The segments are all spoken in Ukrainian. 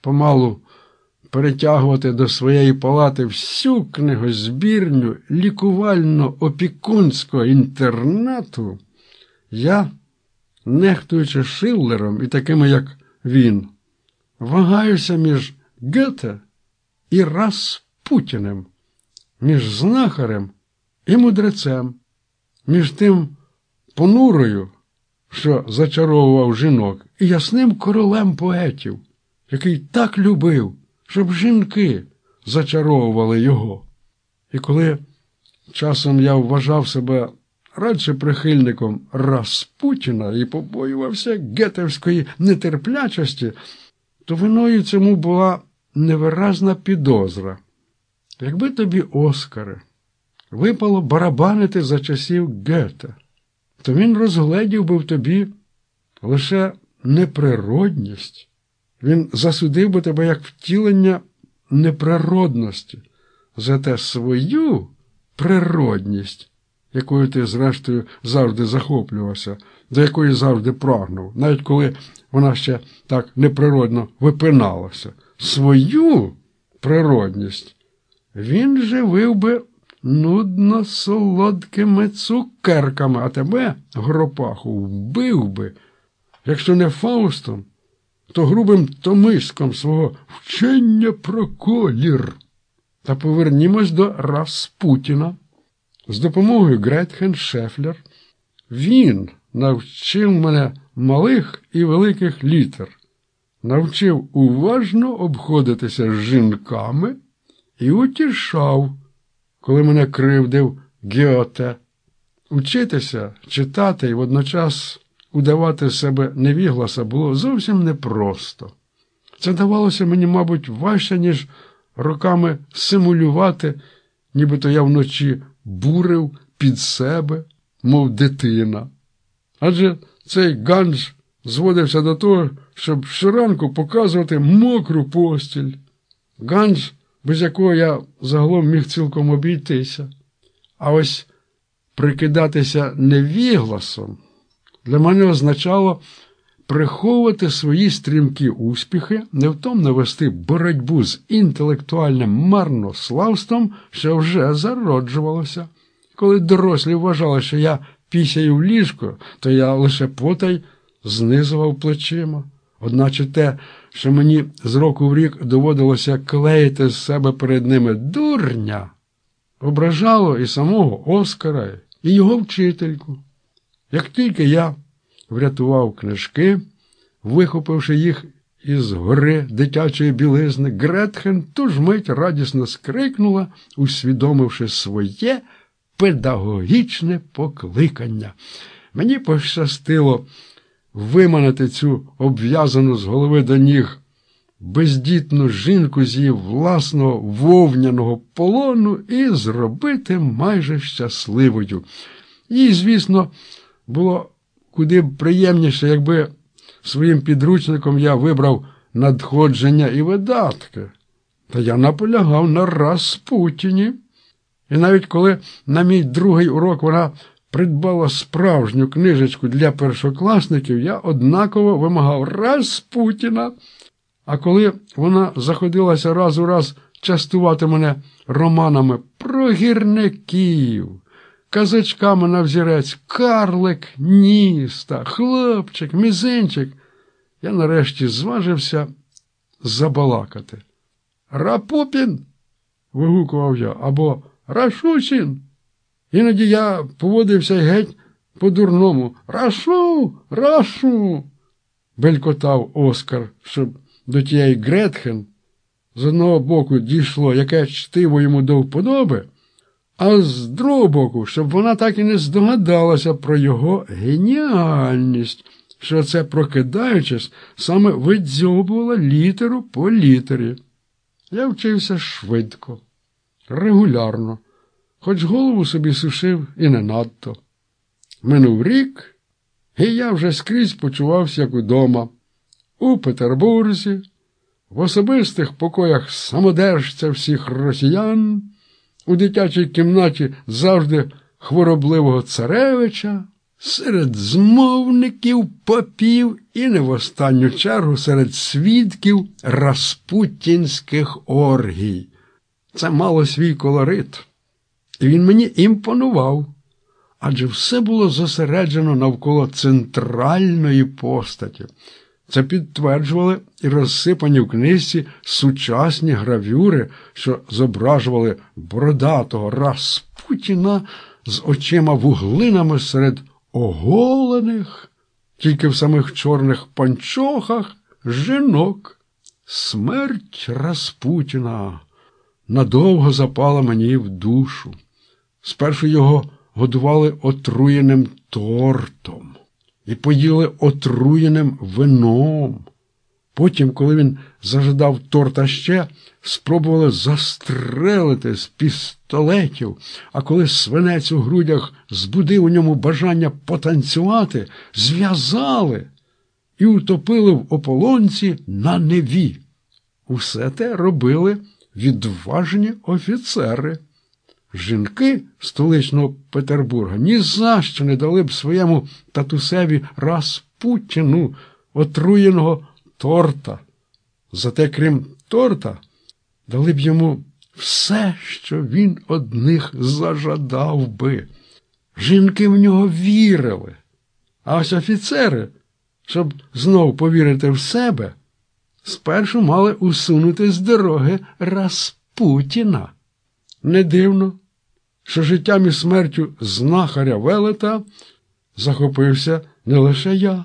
помалу перетягувати до своєї палати всю книгозбірню лікувально-опікунського інтернату, я, нехтуючи Шиллером і такими, як він, вагаюся між Гете і Распутіним, між знахарем і мудрецем, між тим понурою, що зачаровував жінок, і ясним королем поетів, який так любив, щоб жінки зачаровували його. І коли часом я вважав себе радше прихильником Распутіна і побоювався гетевської нетерплячості, то виною цьому була невиразна підозра. Якби тобі, Оскаре, випало барабанити за часів Гета, то він розгледів би в тобі лише неприродність. Він засудив би тебе як втілення неприродності, зате свою природність, якою ти, зрештою, завжди захоплювався, до якої завжди прагнув, навіть коли вона ще так неприродно випиналася. Свою природність він живив би нудно солодкими цукерками, а тебе, гропаху, вбив би, якщо не Фаустом, то грубим томиськом свого вчення про колір. Та повернімось до Распутіна. З допомогою Гретхен Шефлер він навчив мене малих і великих літер, навчив уважно обходитися з жінками і утішав, коли мене кривдив Гьоте. Учитися, читати і водночас удавати себе невігласа було зовсім непросто. Це давалося мені, мабуть, важче, ніж роками симулювати, нібито я вночі бурив під себе, мов дитина. Адже цей ганж зводився до того, щоб щоранку показувати мокру постіль. Ганж, без якого я загалом міг цілком обійтися. А ось прикидатися невігласом для мене означало приховувати свої стрімкі успіхи, невтомно вести боротьбу з інтелектуальним марнославством, що вже зароджувалося. Коли дорослі вважали, що я пісяю в ліжко, то я лише потай знизував плечима. Одначе те, що мені з року в рік доводилося клеїти з себе перед ними дурня, ображало і самого Оскара, і його вчительку. Як тільки я врятував книжки, вихопивши їх із гори дитячої білизни, Гретхен ту ж мить радісно скрикнула, усвідомивши своє педагогічне покликання. Мені пощастило виманити цю обв'язану з голови до ніг бездітну жінку з її власного вовняного полону і зробити майже щасливою. Їй, звісно, було куди приємніше, якби своїм підручником я вибрав надходження і видатки. Та я наполягав на Распутіні. І навіть коли на мій другий урок вона придбала справжню книжечку для першокласників, я однаково вимагав Распутіна. А коли вона заходилася раз у раз частувати мене романами про гірників, казачками на взірець, карлик, ніста, хлопчик, мізинчик, я нарешті зважився забалакати. Рапопін. вигукував я, або Рашусін. Іноді я поводився геть по-дурному. Рашу, рашу. белькотав Оскар, щоб до тієї Гретхен з одного боку дійшло яке чтиво йому до вподоби, а з другого боку, щоб вона так і не здогадалася про його геніальність, що це, прокидаючись, саме видзьобувала літеру по літері. Я вчився швидко, регулярно, хоч голову собі сушив і не надто. Минув рік, і я вже скрізь почувався як удома. У Петербурзі, в особистих покоях самодержця всіх росіян, у дитячій кімнаті завжди хворобливого царевича, серед змовників, попів і не в останню чергу серед свідків распутінських оргій. Це мало свій колорит, і він мені імпонував, адже все було зосереджено навколо центральної постаті. Це підтверджували і розсипані в книжці сучасні гравюри, що зображували бородатого Распутіна з очима вуглинами серед оголених, тільки в самих чорних панчохах жінок. Смерть Распутіна надовго запала мені в душу. Спершу його годували отруєним тортом і поїли отруєним вином. Потім, коли він зажадав торта ще, спробували застрелити з пістолетів, а коли свинець у грудях збудив у ньому бажання потанцювати, зв'язали і утопили в ополонці на неві. Усе те робили відважні офіцери. Жінки столичного Петербурга ні за що не дали б своєму татусеві Распутіну отруєного торта. Зате, крім торта, дали б йому все, що він одних зажадав би. Жінки в нього вірили, а ось офіцери, щоб знов повірити в себе, спершу мали усунути з дороги Распутіна. Не дивно, що життям і смертю знахаря велета захопився не лише я.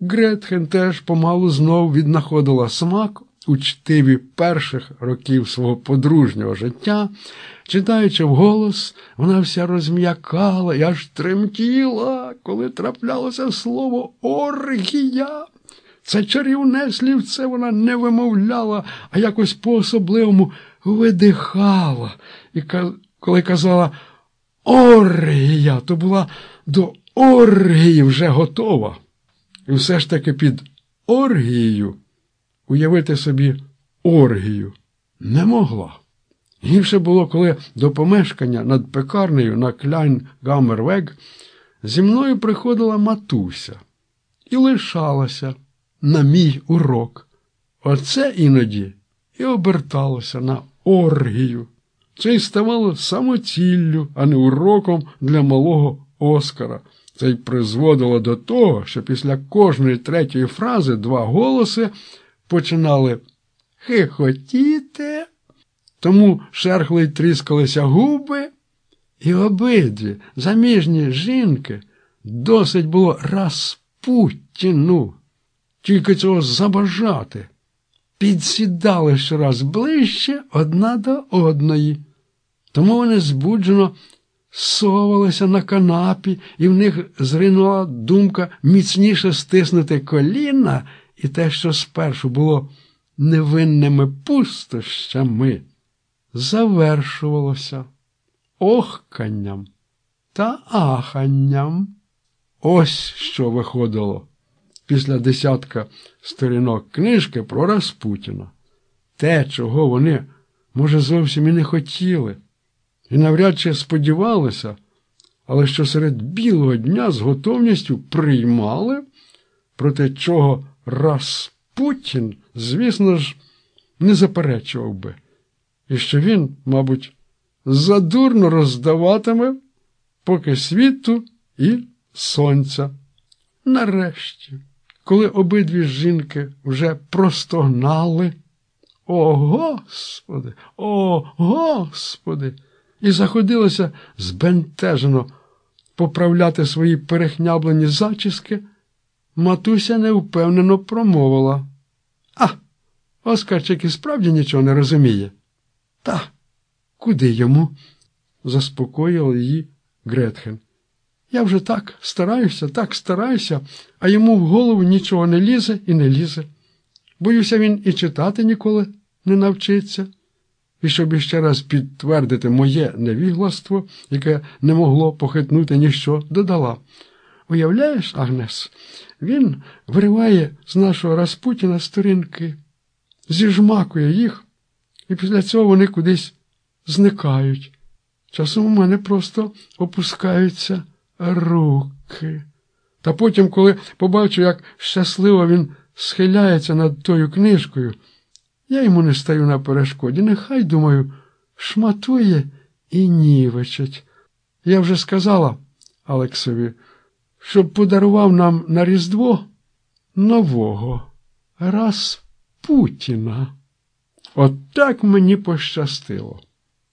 Гретхен теж помалу знов віднаходила смак у чтиві перших років свого подружнього життя. Читаючи вголос, вона вся розм'якала і аж тремтіла, коли траплялося слово оргія. Це чарівне слівце вона не вимовляла, а якось по-особливому видихала. І коли казала оргія, то була до оргії вже готова. І все ж таки під оргією уявити собі оргію не могла. Гірше було, коли до помешкання над пекарнею на Кляйн Гаммервег зі мною приходила матуся і лишалася на мій урок. Оце іноді і оберталося на оргію. Це й ставало самоціллю, а не уроком для малого Оскара. Це й призводило до того, що після кожної третьої фрази два голоси починали хихотіти, тому шерхли й тріскалися губи, і обидві заміжні жінки досить було Распутіну, тільки цього забажати, підсідали щораз ближче одна до одної. Тому вони збуджено совалися на канапі, і в них зринула думка міцніше стиснути коліна, і те, що спершу було невинними пустощами, завершувалося охканням та аханням. Ось що виходило після десятка сторінок книжки про Распутіна. Те, чого вони, може, зовсім і не хотіли і навряд чи сподівалися, але що серед білого дня з готовністю приймали, проти чого Распутін, звісно ж, не заперечував би, і що він, мабуть, задурно роздаватиме поки світу і сонця. Нарешті, коли обидві жінки вже простогнали, о Господи, о Господи! і заходилася збентежено поправляти свої перехняблені зачіски, матуся невпевнено промовила. А, Оскарчик і справді нічого не розуміє. Та, куди йому? заспокоїла її Гретхен. Я вже так стараюся, так стараюся, а йому в голову нічого не лізе і не лізе. Боюся, він і читати ніколи не навчиться. І щоб іще раз підтвердити моє невігластво, яке не могло похитнути ніщо, додала. Уявляєш, Агнес, він вириває з нашого Распутіна сторінки, зіжмакує їх, і після цього вони кудись зникають. Часом у мене просто опускаються руки. Та потім, коли побачу, як щасливо він схиляється над тою книжкою, я йому не стаю на перешкоді. Нехай, думаю, шматує і нівечить. Я вже сказала Алексові, щоб подарував нам на Різдво нового Распутіна. От так мені пощастило.